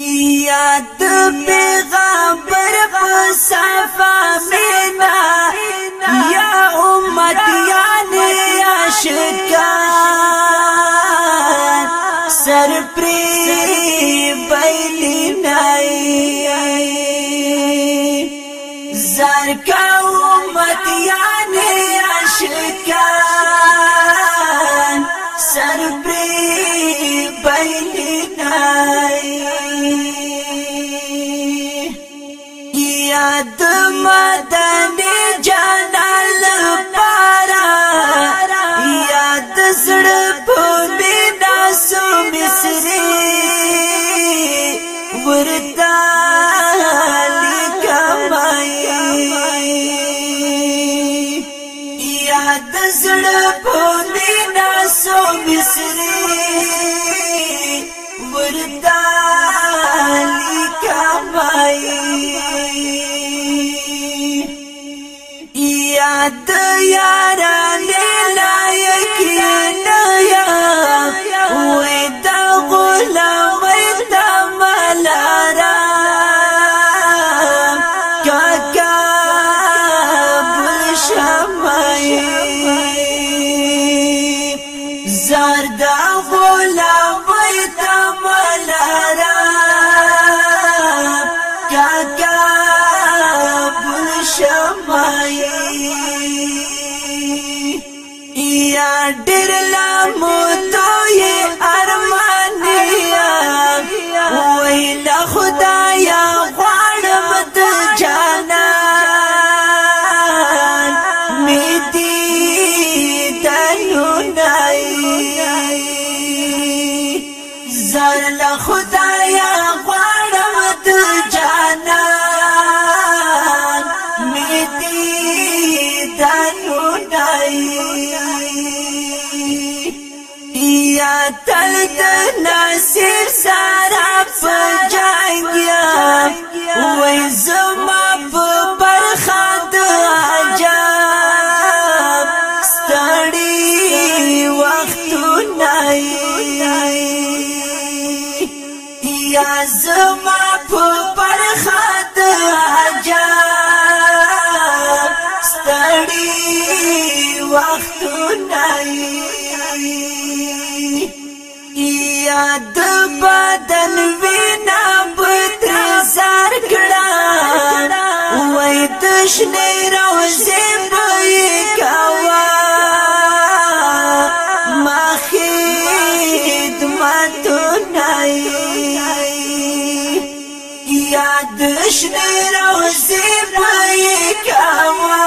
یاد پیغمبر په صفا مینا یا امت یعنی عاشقان. سر پری بیلی نئی زار یاد مدنی جانال پارا یاد زړه په ناسو مصری. ورتا یاد زړه په ناسو مصری. ورتا یاد یاران لایق یا د د بل شمای زرد غلام د ملارا ډېر لا مو تل د نصیب سارا په جنگیا وای زما په برخه د عجب. ستړي وختونه یا زما په برخه د عجب. ستړي وختونه یاد بدن وینا بتر زار کړه. وای دښنه روزه به کاوه. ما خدمت نه یاد دښنه روزه به کاوه.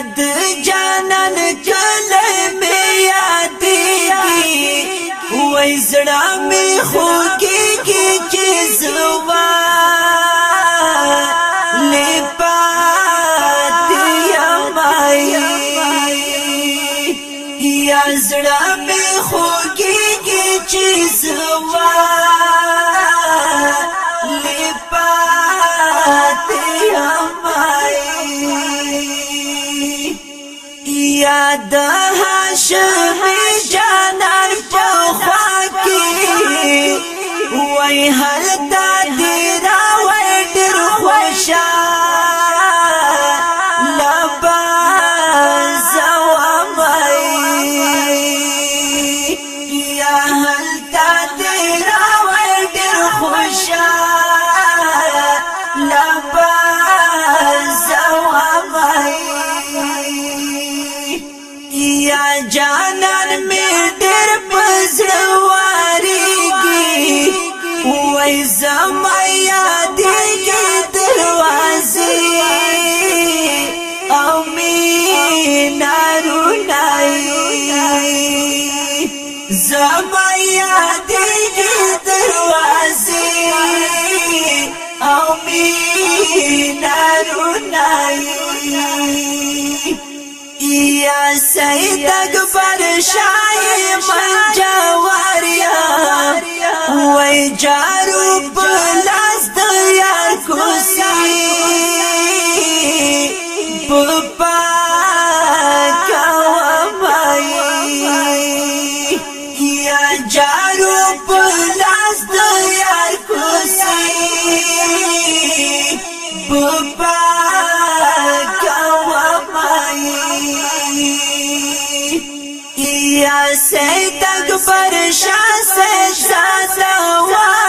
د جانان کله می یاد کی وای زړه می خو کی کی چیز وا لپات یمای یا زړه می خو کی کی چیز وا یاد هاشمی جانان په خوا کې وای تا دی یا جانان می ډېر پزړواریږي وای زما یاد کی دروازه أو می نارو نای زما یاد کی دروازه أو می نارو نای یا سید اکبر شای من جواریا وای جارو پلاس یا سید اکبر شاه سید زاده